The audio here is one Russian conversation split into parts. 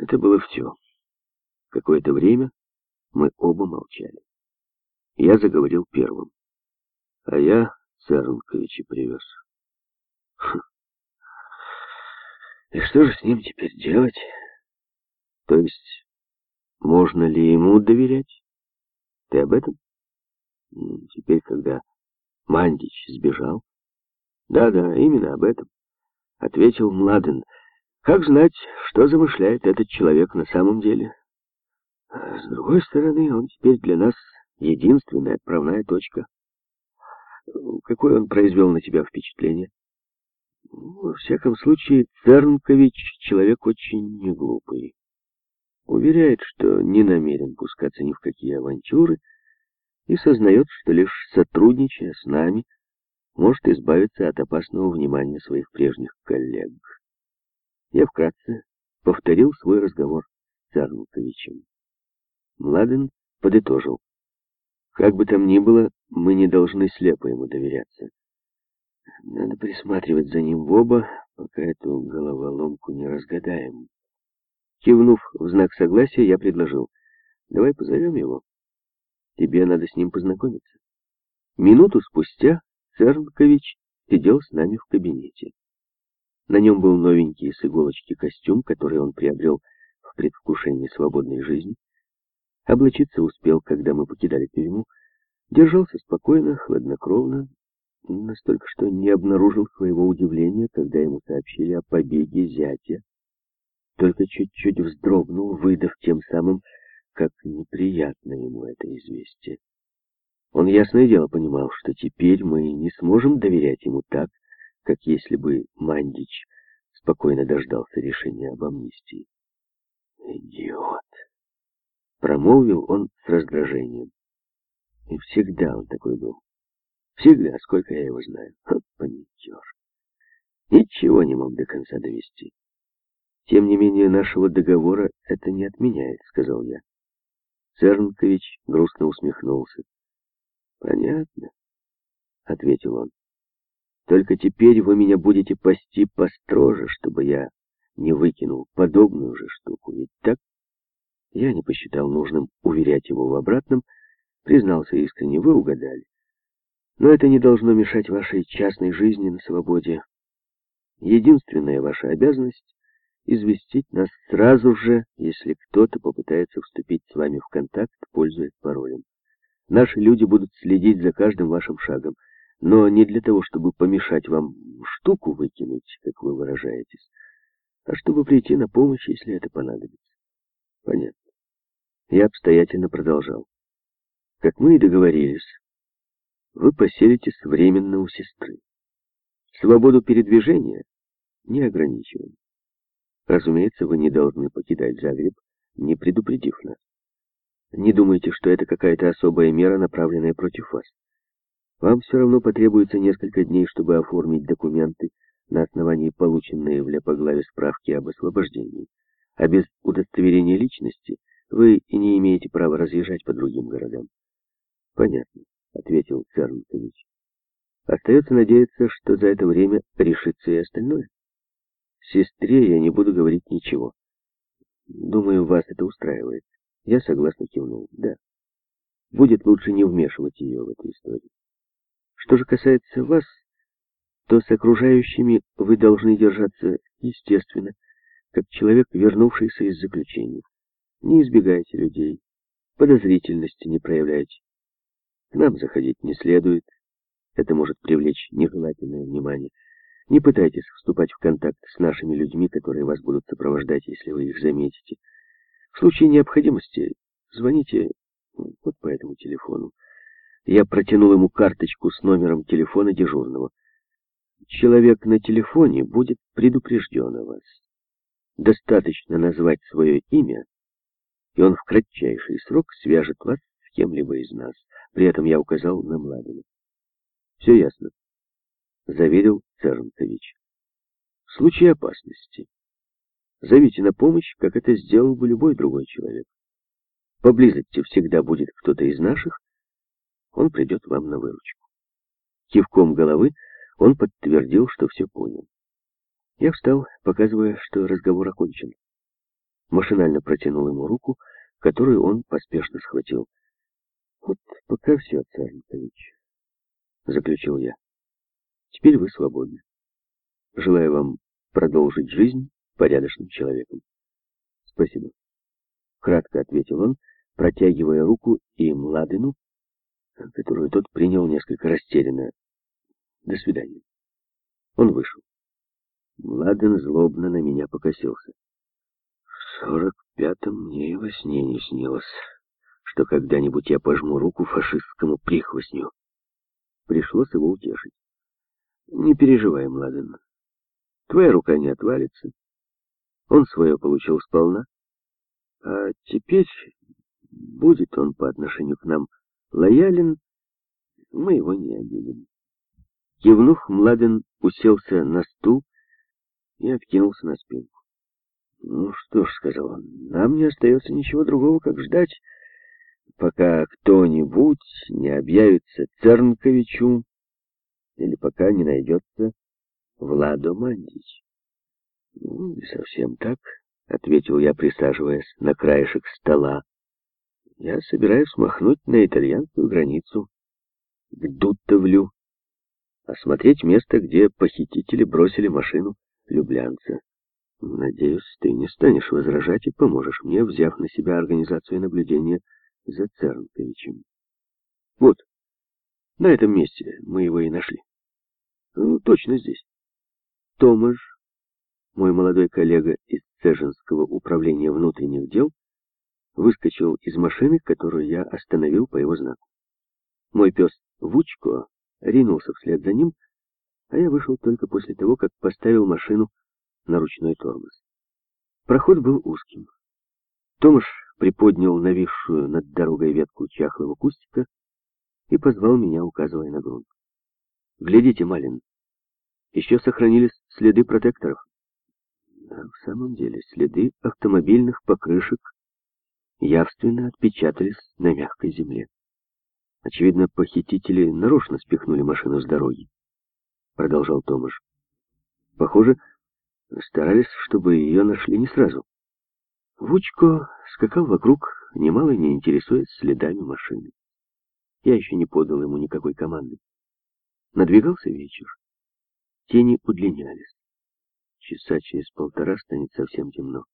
Это было все. Какое-то время мы оба молчали. Я заговорил первым. А я Цернковича привез. Хм. И что же с ним теперь делать? То есть, можно ли ему доверять? Ты об этом? Теперь, когда Мандич сбежал? Да-да, именно об этом, ответил Младен. Как знать, что замышляет этот человек на самом деле? А с другой стороны, он теперь для нас единственная отправная точка. Какое он произвел на тебя впечатление? Во всяком случае, Цернкович человек очень неглупый. Уверяет, что не намерен пускаться ни в какие авантюры и сознает, что лишь сотрудничая с нами может избавиться от опасного внимания своих прежних коллег. Я вкратце повторил свой разговор с Цернковичем. Младен подытожил. Как бы там ни было, мы не должны слепо ему доверяться. Надо присматривать за ним в оба, пока эту головоломку не разгадаем. Кивнув в знак согласия, я предложил. Давай позовем его. Тебе надо с ним познакомиться. Минуту спустя Цернкович сидел с нами в кабинете. На нем был новенький с иголочки костюм, который он приобрел в предвкушении свободной жизни. Облачиться успел, когда мы покидали тюрьму. Держался спокойно, хладнокровно, настолько, что не обнаружил своего удивления, когда ему сообщили о побеге зятя. Только чуть-чуть вздрогнул, выдав тем самым, как неприятно ему это известие. Он ясное дело понимал, что теперь мы не сможем доверять ему так, как если бы Мандич спокойно дождался решения об амнистии. «Идиот!» Промолвил он с раздражением. И всегда он такой был. Всегда, сколько я его знаю. Вот паникер. Ничего не мог до конца довести. Тем не менее, нашего договора это не отменяет, сказал я. Цернкович грустно усмехнулся. Понятно, ответил он. Только теперь вы меня будете пасти построже, чтобы я не выкинул подобную же штуку, ведь так? Я не посчитал нужным уверять его в обратном, признался искренне, вы угадали. Но это не должно мешать вашей частной жизни на свободе. Единственная ваша обязанность — известить нас сразу же, если кто-то попытается вступить с вами в контакт, пользуясь паролем. Наши люди будут следить за каждым вашим шагом, но не для того, чтобы помешать вам штуку выкинуть, как вы выражаетесь, а чтобы прийти на помощь, если это понадобится. Понятно. Я обстоятельно продолжал. Как мы и договорились, вы поселитесь временно у сестры. Свободу передвижения не ограничиваем. Разумеется, вы не должны покидать Загреб, не предупредив нас. Не думайте, что это какая-то особая мера, направленная против вас. Вам все равно потребуется несколько дней, чтобы оформить документы на основании полученной в Ляпоглаве справки об освобождении. А без удостоверения личности вы и не имеете права разъезжать по другим городам. Понятно, ответил Цернкович. Остается надеяться, что за это время решится и остальное. Сестре я не буду говорить ничего. Думаю, вас это устраивает. Я согласно кивнул. Да. Будет лучше не вмешивать ее в эту историю. Что же касается вас, то с окружающими вы должны держаться естественно, как человек, вернувшийся из заключения. Не избегайте людей, подозрительности не проявляйте. К нам заходить не следует, это может привлечь нежелательное внимание. Не пытайтесь вступать в контакт с нашими людьми, которые вас будут сопровождать, если вы их заметите. В случае необходимости звоните вот по этому телефону. Я протянул ему карточку с номером телефона дежурного. Человек на телефоне будет предупрежден о вас. Достаточно назвать свое имя, и он в кратчайший срок свяжет вас с кем-либо из нас. При этом я указал на Младина. Все ясно, заверил Цернкович. В случае опасности зовите на помощь, как это сделал бы любой другой человек. Поблизости всегда будет кто-то из наших, он придет вам на выручку. Кивком головы он подтвердил, что все понял. Я встал, показывая, что разговор окончен. машинально протянул ему руку, которую он поспешно схватил. «Вот пока все, Царникович», — заключил я. «Теперь вы свободны. Желаю вам продолжить жизнь порядочным человеком». «Спасибо», — кратко ответил он, протягивая руку и Младину, которую тот принял несколько растерянно. «До свидания». Он вышел. Младен злобно на меня покосился. В сорок пятом мне и во сне не снилось что когда-нибудь я пожму руку фашистскому прихвостню. Пришлось его утешить. Не переживай, Младен. Твоя рука не отвалится. Он свое получил сполна. А теперь будет он по отношению к нам лоялен, мы его не обидим. Кивнув, Младен уселся на стул и откинулся на спинку. «Ну что ж», — сказал он, — «нам не остается ничего другого, как ждать, пока кто-нибудь не объявится Цернковичу или пока не найдется Владо Мандич. «Ну, не совсем так», — ответил я, присаживаясь на краешек стола. «Я собираюсь махнуть на итальянскую границу, к Дуттовлю, осмотреть место, где похитители бросили машину люблянца. Надеюсь, ты не станешь возражать и поможешь мне, взяв на себя организацию наблюдения за Цернковичем. Вот, на этом месте мы его и нашли. Ну, точно здесь. Томаш, мой молодой коллега из Цежинского управления внутренних дел, выскочил из машины, которую я остановил по его знаку. Мой пес Вучко ринулся вслед за ним, а я вышел только после того, как поставил машину на ручной тормоз. Проход был узким. Томаш приподнял нависшую над дорогой ветку чахлого кустика и позвал меня, указывая на грунт. «Глядите, Малин, еще сохранились следы протекторов». Да, в самом деле, следы автомобильных покрышек явственно отпечатались на мягкой земле. Очевидно, похитители нарочно спихнули машину с дороги, продолжал Томаш. Похоже, старались, чтобы ее нашли не сразу. Вучко скакал вокруг, немало не интересуясь следами машины. Я еще не подал ему никакой команды. Надвигался вечер. Тени удлинялись. Часа через полтора станет совсем темно.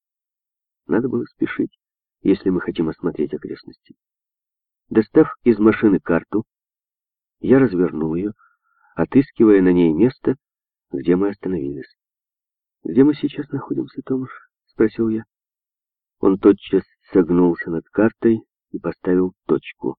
Надо было спешить, если мы хотим осмотреть окрестности. Достав из машины карту, я развернул ее, отыскивая на ней место, где мы остановились. «Где мы сейчас находимся, Томаш?» — спросил я. Он тотчас согнулся над картой и поставил точку.